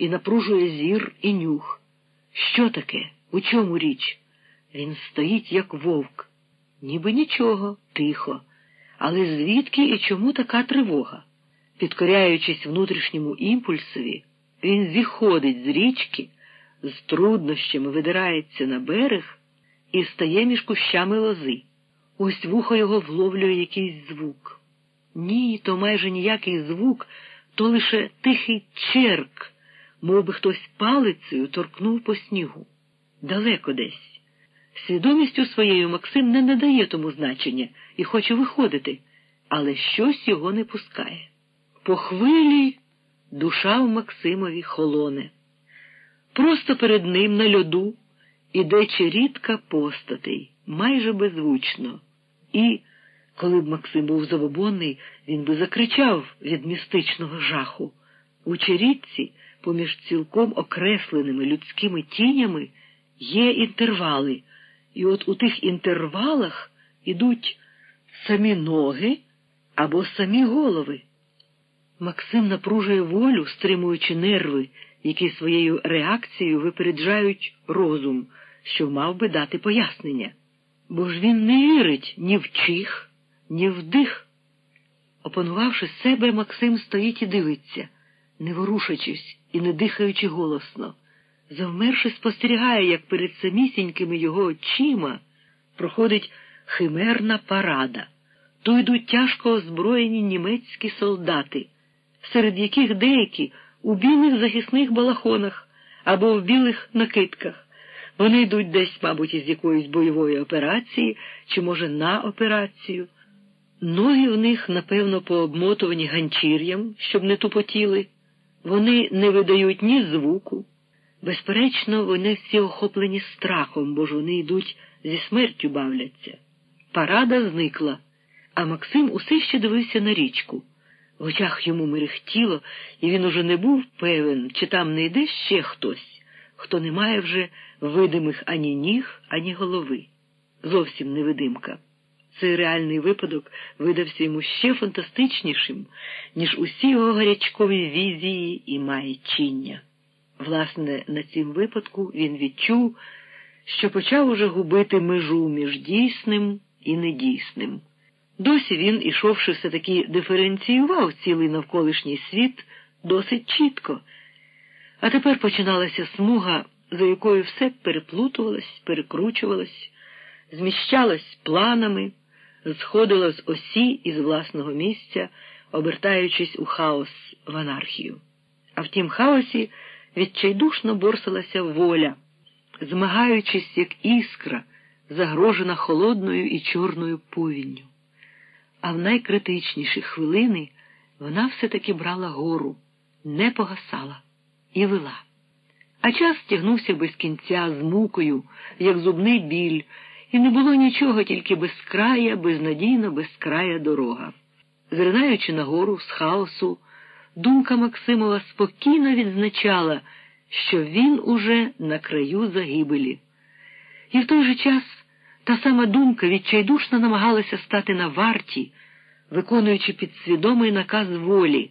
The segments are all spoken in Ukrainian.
і напружує зір і нюх. Що таке? У чому річ? Він стоїть, як вовк. Ніби нічого, тихо. Але звідки і чому така тривога? Підкоряючись внутрішньому імпульсові, він зіходить з річки, з труднощами видирається на берег і стає між кущами лози. Ось вухо його вловлює якийсь звук. Ні, то майже ніякий звук, то лише тихий черк, мов би хтось палицею торкнув по снігу. Далеко десь. Свідомістю своєю Максим не надає тому значення і хоче виходити, але щось його не пускає. По хвилі душа в Максимові холоне. Просто перед ним на льоду іде черідка постатей, майже беззвучно. І, коли б Максим був забобонний, він би закричав від містичного жаху. У черідці, поміж цілком окресленими людськими тінями, є інтервали, і от у тих інтервалах ідуть самі ноги або самі голови. Максим напружує волю, стримуючи нерви, які своєю реакцією випереджають розум, що мав би дати пояснення. Бо ж він не вірить ні в чих, ні в дих. Опанувавши себе, Максим стоїть і дивиться, не ворушачись і не дихаючи голосно. Завмерши, спостерігає, як перед самісінькими його очима проходить химерна парада. То йдуть тяжко озброєні німецькі солдати, серед яких деякі у білих захисних балахонах або в білих накидках. Вони йдуть десь, мабуть, із якоїсь бойової операції, чи, може, на операцію. Ноги в них, напевно, пообмотувані ганчір'ям, щоб не тупотіли. Вони не видають ні звуку. Безперечно, вони всі охоплені страхом, бо ж вони йдуть зі смертю бавляться. Парада зникла, а Максим усе ще дивився на річку. В очах йому мерехтіло, і він уже не був певен, чи там не йде ще хтось, хто не має вже видимих ані ніг, ані голови. Зовсім невидимка. Цей реальний випадок видався йому ще фантастичнішим, ніж усі його гарячкові візії і маячіння. Власне, на цім випадку він відчув, що почав уже губити межу між дійсним і недійсним. Досі він, ішовши все таки диференціював цілий навколишній світ досить чітко, а тепер починалася смуга, за якою все переплутувалось, перекручувалось, зміщалось планами, сходило з осі із власного місця, обертаючись у хаос в анархію. А в тім хаосі відчайдушно борсилася воля, змагаючись, як іскра, загрожена холодною і чорною повінню. А в найкритичніші хвилини вона все-таки брала гору, не погасала і вела. А час тягнувся без кінця з мукою, як зубний біль, і не було нічого, тільки безкрая, безнадійно безкрая дорога. Зринаючи нагору з хаосу, думка Максимова спокійно відзначала, що він уже на краю загибелі. І в той же час та сама думка відчайдушно намагалася стати на варті, виконуючи підсвідомий наказ волі,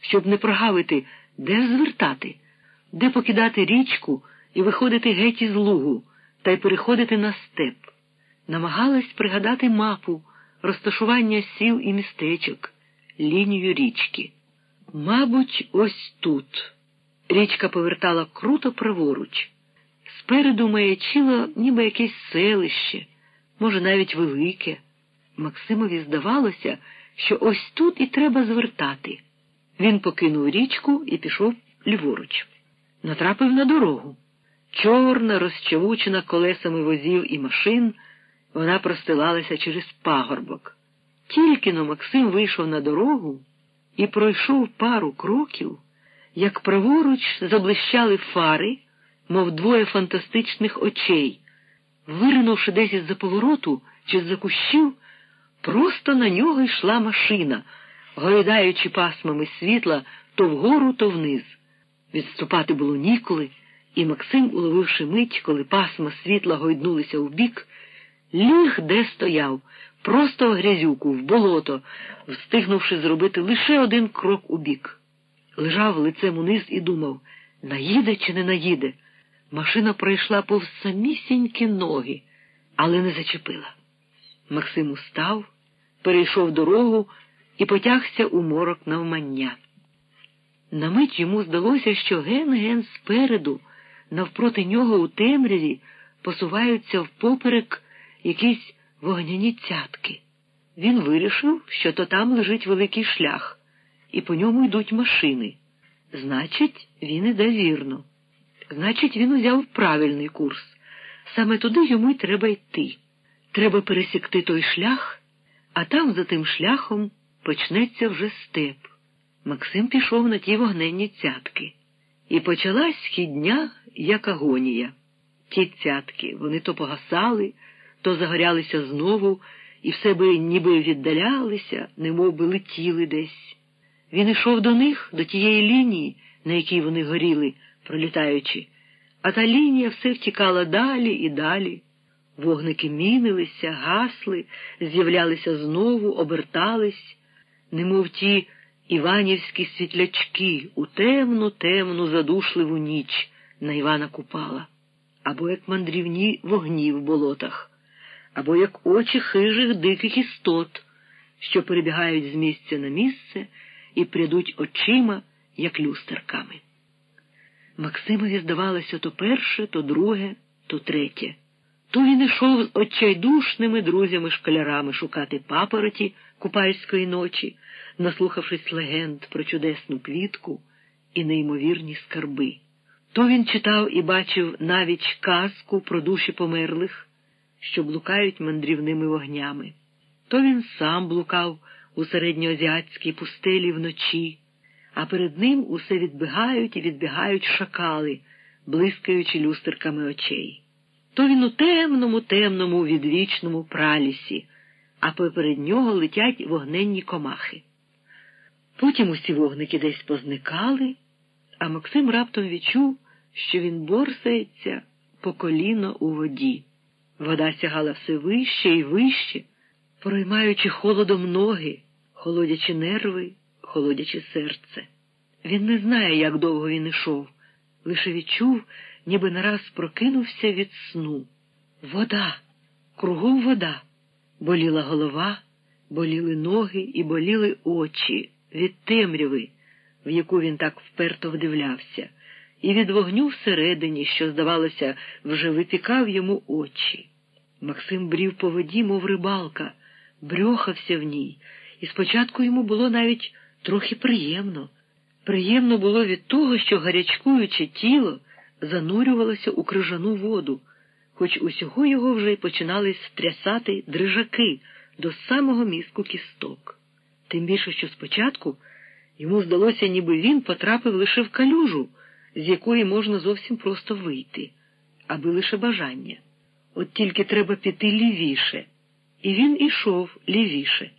щоб не прогавити, де звертати, де покидати річку і виходити геть із лугу та й переходити на степ. Намагалась пригадати мапу, розташування сіл і містечок, лінію річки. Мабуть, ось тут. Річка повертала круто праворуч. Спереду маячило ніби якесь селище, може, навіть велике. Максимові здавалося, що ось тут і треба звертати. Він покинув річку і пішов ліворуч. Натрапив на дорогу. Чорна, розчавучена колесами возів і машин, вона простилалася через пагорбок. Тільки но Максим вийшов на дорогу і пройшов пару кроків, як праворуч заблищали фари, мов двоє фантастичних очей. Виринувши десь із за повороту чи з-за кущів, просто на нього йшла машина, гойдаючи пасмами світла то вгору, то вниз. Відступати було ніколи, і Максим, уловивши мить, коли пасма світла гойднулися вбік, ліг де стояв, просто в грязюку, в болото, встигнувши зробити лише один крок у бік. Лежав лицем униз і думав Наїде чи не наїде? Машина пройшла повз самісінькі ноги, але не зачепила. Максим устав, перейшов дорогу і потягся у морок навмання. На мить йому здалося, що ген-ген спереду, навпроти нього у темряві, посуваються впоперек якісь вогняні цятки. Він вирішив, що то там лежить великий шлях, і по ньому йдуть машини. Значить, він іде вірно. Значить, він узяв правильний курс. Саме туди йому й треба йти. Треба пересікти той шлях, а там за тим шляхом почнеться вже степ. Максим пішов на ті вогненні цятки. І почалась хідня, як агонія. Ті цятки, вони то погасали, то загорялися знову, і все би ніби віддалялися, немов би летіли десь. Він йшов до них, до тієї лінії, на якій вони горіли, пролітаючи, а та лінія все втікала далі і далі. Вогники мінилися, гасли, з'являлися знову, обертались, немов ті іванівські світлячки у темну, темну, задушливу ніч на Івана Купала, або як мандрівні вогні в болотах, або як очі хижих диких істот, що перебігають з місця на місце і прядуть очима, як люстерками. Максимові здавалося то перше, то друге, то третє. То він ішов з отчайдушними друзями-школярами шукати папороті купальської ночі, наслухавшись легенд про чудесну квітку і неймовірні скарби. То він читав і бачив навіть казку про душі померлих, що блукають мандрівними вогнями. То він сам блукав у середньоазіатській пустелі вночі, а перед ним усе відбігають і відбігають шакали, блискаючи люстерками очей. То він у темному, темному, відвічному пралісі, а поперед нього летять вогненні комахи. Потім усі вогники десь позникали, а Максим раптом відчув, що він борсається по коліно у воді. Вода сягала все вище і вище, проймаючи холодом ноги, холодячи нерви, холодячи серце. Він не знає, як довго він ішов, лише відчув, ніби нараз прокинувся від сну. Вода, кругом вода. Боліла голова, боліли ноги і боліли очі від темряви, в яку він так вперто вдивлявся, і від вогню всередині, що, здавалося, вже випікав йому очі. Максим брів по воді, мов рибалка, брьохався в ній, і спочатку йому було навіть трохи приємно. Приємно було від того, що гарячкуюче тіло занурювалося у крижану воду, хоч усього його вже й починали стрясати дрижаки до самого мізку кісток. Тим більше, що спочатку йому здалося, ніби він потрапив лише в калюжу, з якої можна зовсім просто вийти, аби лише бажання. От тільки треба піти лівіше. І він ішов лівіше.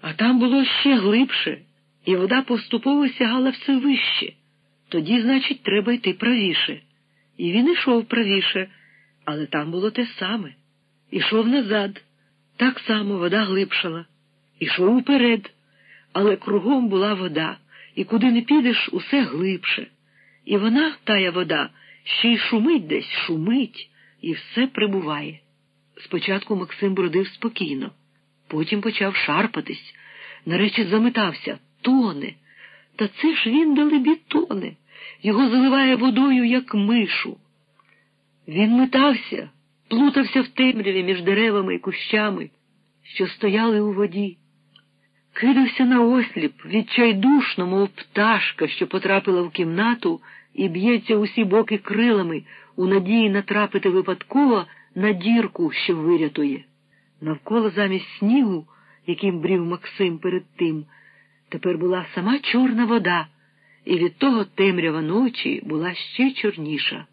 А там було ще глибше, і вода поступово сягала все вище. Тоді, значить, треба йти правіше. І він ішов правіше, але там було те саме. Ішов назад, так само вода глибшала. Ішов уперед, але кругом була вода, і куди не підеш, усе глибше. І вона, тая вода, ще й шумить десь, шумить, і все прибуває. Спочатку Максим бродив спокійно, потім почав шарпатись, нарешті заметався, тоне. Та це ж він далебі тоне, його заливає водою, як мишу. Він метався, плутався в темряві між деревами і кущами, що стояли у воді. Кидався на осліп, відчайдушно, мов пташка, що потрапила в кімнату і б'ється усі боки крилами у надії натрапити випадково на дірку, що вирятує. Навколо замість снігу, яким брів Максим перед тим, тепер була сама чорна вода, і від того темрява ночі була ще чорніша.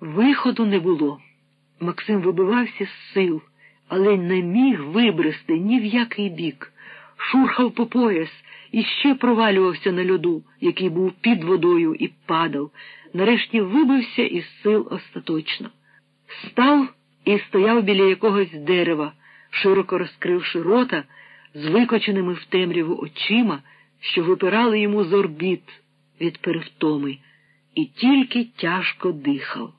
Виходу не було. Максим вибивався з сил, але не міг вибрести ні в який бік, шурхав по пояс і ще провалювався на льоду, який був під водою і падав, нарешті вибився із сил остаточно. Став і стояв біля якогось дерева, широко розкривши рота, з викоченими в темряву очима, що випирали йому з орбіт від перевтоми, і тільки тяжко дихав.